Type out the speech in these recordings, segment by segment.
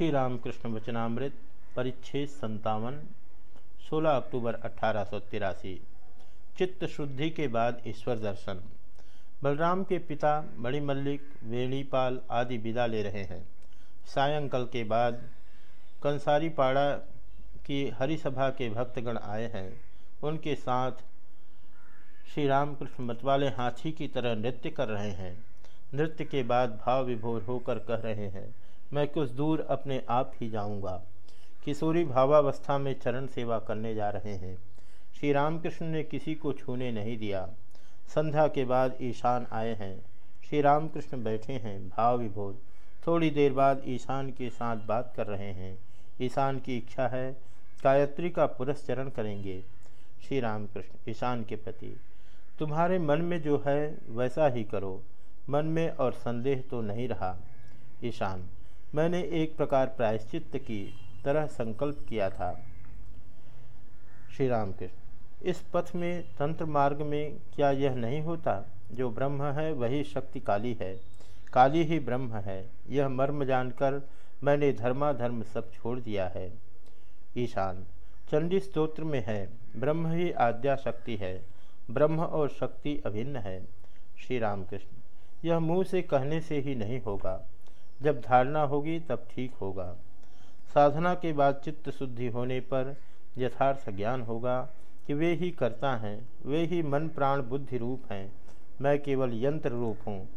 श्री रामकृष्ण वचनामृत, परिच्छेद संतावन 16 अक्टूबर अठारह सौ तिरासी। चित्त शुद्धि के बाद ईश्वर दर्शन। बलराम के पिता मणिमल्लिक वेणीपाल आदि विदा ले रहे हैं। सायंकाल के बाद कंसारी पाड़ा की हरिसभा के भक्तगण आए हैं। उनके साथ श्री रामकृष्ण मतवाले हाथी की तरह नृत्य कर रहे हैं। नृत्य के बाद भाव विभोर होकर कह रहे हैं, मैं कुछ दूर अपने आप ही जाऊँगा। किशोरी भावावस्था में चरण सेवा करने जा रहे हैं। श्री रामकृष्ण ने किसी को छूने नहीं दिया। संध्या के बाद ईशान आए हैं। श्री रामकृष्ण बैठे हैं भाव विभोर थोड़ी देर बाद ईशान के साथ बात कर रहे हैं। ईशान की इच्छा है, गायत्री का पुरस्चरण करेंगे। श्री रामकृष्ण ईशान के प्रति, तुम्हारे मन में जो है, वैसा ही करो। मन में और संदेह तो नहीं रहा। ईशान, मैंने एक प्रकार प्रायश्चित की तरह संकल्प किया था। श्री राम कृष्ण इस पथ में तंत्र मार्ग में क्या यह नहीं होता? जो ब्रह्म है, वही शक्ति काली है। काली ही ब्रह्म है। यह मर्म जानकर मैंने धर्माधर्म सब छोड़ दिया है। ईशान, चंडी स्तोत्र में है, ब्रह्म ही आद्या शक्ति है। ब्रह्म और शक्ति अभिन्न है। श्री राम कृष्ण यह मुँह से कहने से ही नहीं होगा। जब धारणा होगी तब ठीक होगा। साधना के बाद चित्त शुद्धि होने पर यथार्थ ज्ञान होगा कि वे ही करता हैं, वे ही मन प्राण बुद्धि रूप हैं। मैं केवल यंत्र रूप हूँ।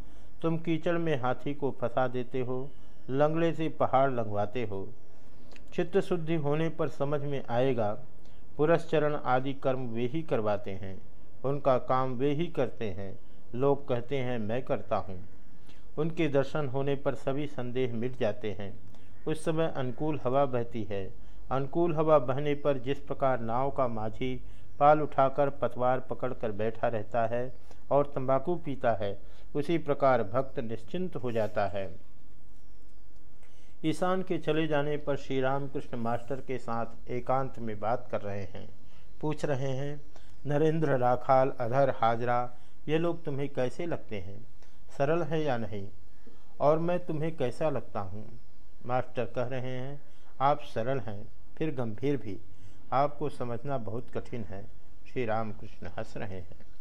तुम कीचड़ में हाथी को फंसा देते हो, लंगड़े से पहाड़ लंगवाते हो। चित्त शुद्धि होने पर समझ में आएगा, पुरस्चरण आदि कर्म वे ही करवाते हैं, उनका काम वे ही करते हैं। लोग कहते हैं, मैं करता हूँ। उनके दर्शन होने पर सभी संदेह मिट जाते हैं। उस समय अनुकूल हवा बहती है। अनुकूल हवा बहने पर जिस प्रकार नाव का माझी पाल उठाकर पतवार पकड़कर बैठा रहता है और तंबाकू पीता है, उसी प्रकार भक्त निश्चिंत हो जाता है। ईशान के चले जाने पर श्री रामकृष्ण मास्टर के साथ एकांत में बात कर रहे हैं। पूछ रहे हैं, नरेंद्र राखाल अधर हाजरा ये लोग तुम्हें कैसे लगते हैं? सरल है या नहीं? और मैं तुम्हें कैसा लगता हूँ? मास्टर कह रहे हैं, आप सरल हैं, फिर गंभीर भी। आपको समझना बहुत कठिन है। श्री रामकृष्ण हंस रहे हैं।